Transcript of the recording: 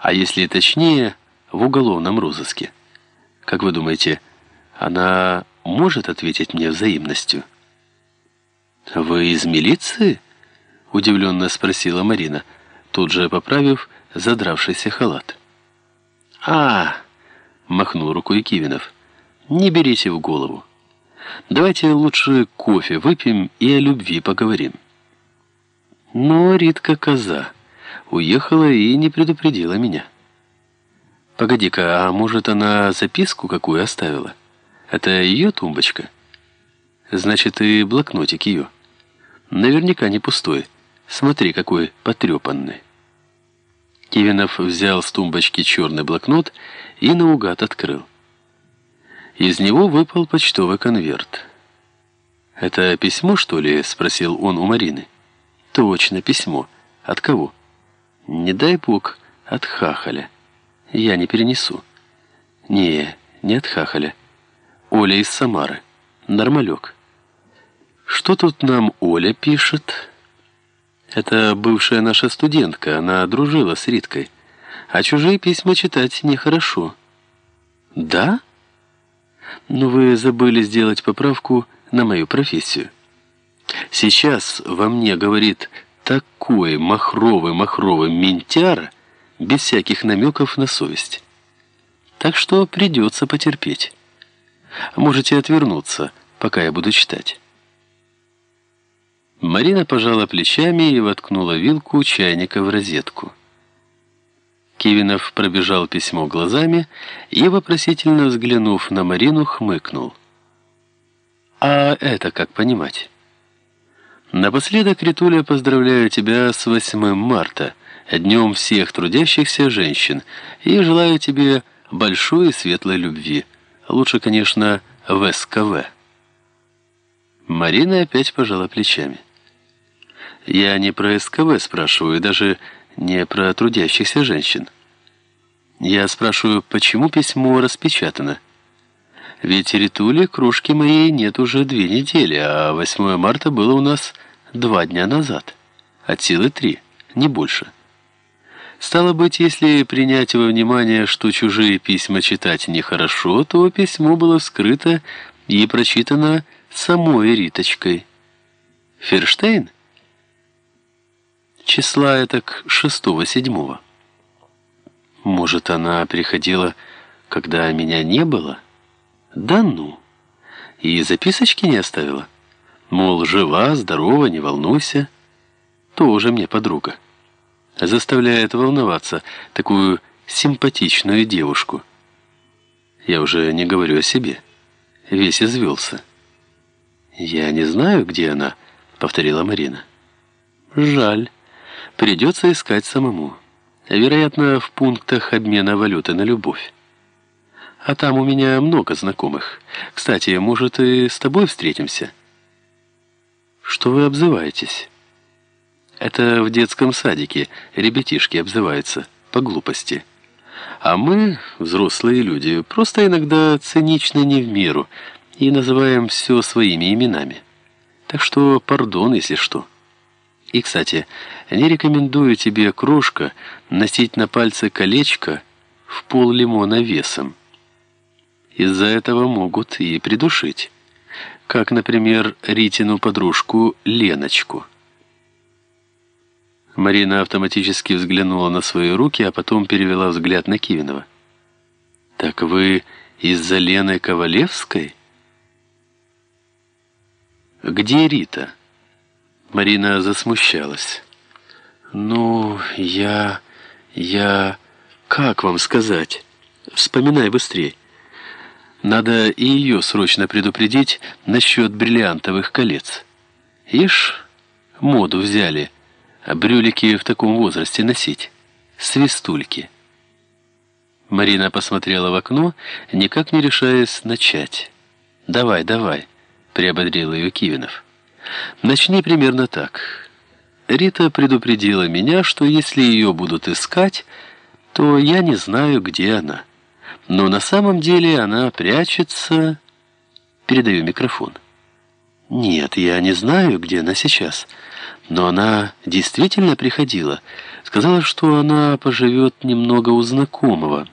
а если точнее, в уголовном розыске. Как вы думаете, она может ответить мне взаимностью? «Вы из милиции?» — удивленно спросила Марина, тут же поправив задравшийся халат. «А!» — махнул рукой Кивинов. «Не берите в голову. Давайте лучше кофе выпьем и о любви поговорим». Но Ритка коза уехала и не предупредила меня. «Погоди-ка, а может, она записку какую оставила? Это ее тумбочка?» «Значит, и блокнотик ее. Наверняка не пустой. Смотри, какой потрепанный». Кивинов взял с тумбочки черный блокнот и наугад открыл. Из него выпал почтовый конверт. «Это письмо, что ли?» — спросил он у Марины. «Точно, письмо. От кого?» «Не дай бог, от Хахаля. Я не перенесу». «Не, не от Хахаля. Оля из Самары. Нормалек». «Что тут нам Оля пишет?» Это бывшая наша студентка, она дружила с Риткой. А чужие письма читать нехорошо. Да? Но вы забыли сделать поправку на мою профессию. Сейчас во мне говорит такой махровый-махровый ментяр, без всяких намеков на совесть. Так что придется потерпеть. Можете отвернуться, пока я буду читать. Марина пожала плечами и воткнула вилку чайника в розетку. Кивинов пробежал письмо глазами и, вопросительно взглянув на Марину, хмыкнул. «А это как понимать?» «Напоследок, Ритуля, поздравляю тебя с 8 марта, днем всех трудящихся женщин, и желаю тебе большой и светлой любви. Лучше, конечно, в СКВ». Марина опять пожала плечами. Я не про СКВ спрашиваю, даже не про трудящихся женщин. Я спрашиваю, почему письмо распечатано? Ведь Ритули кружки моей нет уже две недели, а 8 марта было у нас два дня назад. От силы три, не больше. Стало быть, если принять во внимание, что чужие письма читать нехорошо, то письмо было вскрыто и прочитано самой Риточкой. Ферштейн? числа этак шестого-седьмого. Может, она приходила, когда меня не было? Да ну! И записочки не оставила? Мол, жива, здорова, не волнуйся. Тоже мне подруга. Заставляет волноваться такую симпатичную девушку. Я уже не говорю о себе. Весь извелся. «Я не знаю, где она», — повторила Марина. «Жаль». Придется искать самому. Вероятно, в пунктах обмена валюты на любовь. А там у меня много знакомых. Кстати, может, и с тобой встретимся? Что вы обзываетесь? Это в детском садике ребятишки обзываются по глупости. А мы, взрослые люди, просто иногда цинично не в меру и называем все своими именами. Так что пардон, если что. И, кстати, не рекомендую тебе, крошка, носить на пальце колечко в пол лимона весом. Из-за этого могут и придушить. Как, например, Ритину подружку Леночку. Марина автоматически взглянула на свои руки, а потом перевела взгляд на Кивинова. «Так вы из-за Лены Ковалевской?» «Где Рита?» Марина засмущалась. «Ну, я... я... как вам сказать? Вспоминай быстрее. Надо и ее срочно предупредить насчет бриллиантовых колец. Ишь, моду взяли, а брюлики в таком возрасте носить. Свистульки». Марина посмотрела в окно, никак не решаясь начать. «Давай, давай», — приободрил ее Кивинов. Начни примерно так. Рита предупредила меня, что если ее будут искать, то я не знаю, где она. Но на самом деле она прячется... Передаю микрофон. Нет, я не знаю, где она сейчас. Но она действительно приходила. Сказала, что она поживет немного у знакомого.